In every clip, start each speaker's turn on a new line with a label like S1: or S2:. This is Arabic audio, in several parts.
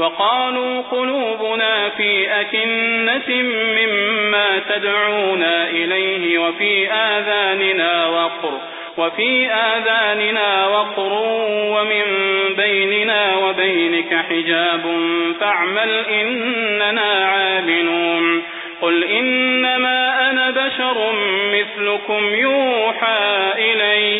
S1: وقالوا قلوبنا في أكنة مما تدعونا إليه وفي آذاننا وقر وفي آذاننا وقر ومن بيننا وبينك حجاب فاعمل إننا عاملون قل إنما أنا بشر مثلكم يوحى إلي.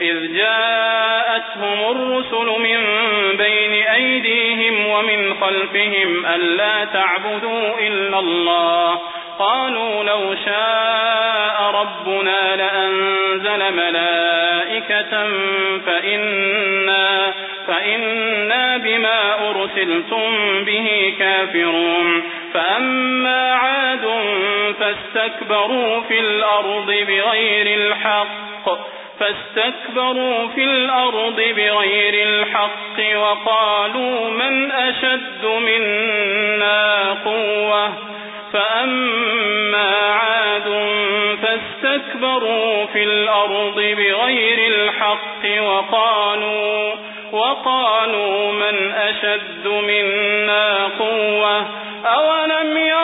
S1: إذ جاءتهم الرسل من بين أيديهم ومن خلفهم ألا تعبدوا إلا الله. قالوا لو شاء ربنا لأنزل ملائكة فإنا, فإنا بما أرسلتم به كافرون. فأما عاد فاستكبروا في الأرض بغير الحق. فاستكبروا في الأرض بغير الحق وقالوا من أشد منا قوة فأما عاد فاستكبروا في الأرض بغير الحق وقالوا وقالوا من أشد منا قوة أولم يروا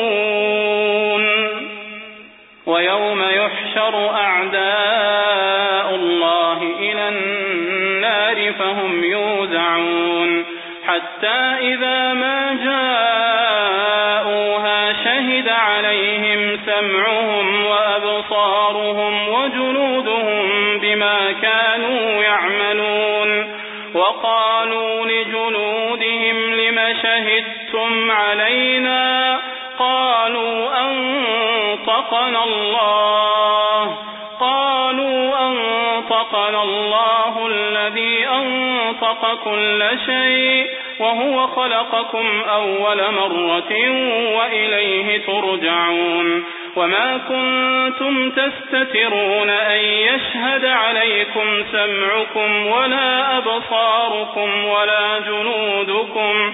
S1: شهدتم علينا أنطقنا الله قالوا أنطقنا الله الذي أنطق كل شيء وهو خلقكم أول مرة وإليه ترجعون وما كنتم تستترون أن يشهد عليكم سمعكم ولا أبصاركم ولا جنودكم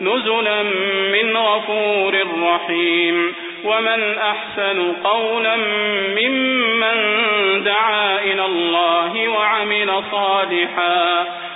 S1: نزلا من غفور رحيم. ومن أحسن قولا ممن دعا إلى الله وعمل صالحا.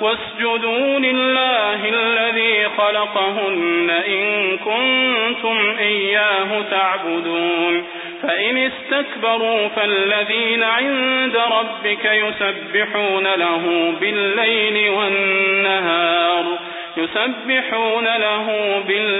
S1: واسجدوا لله الذي خلقهن إن كنتم إياه تعبدون. فإن استكبروا فالذين عند ربك يسبحون له بالليل والنهار يسبحون له بالليل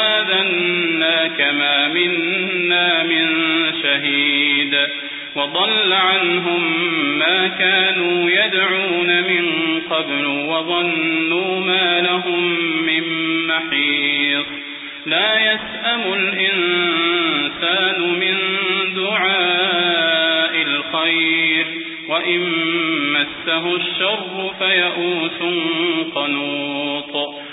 S1: آذنا كما منا من شهيد وضل عنهم ما كانوا يدعون من قبل وظنوا ما لهم من محيط لا يسأم الإنسان من دعاء الخير وإن مسه الشر فيئوس قنوط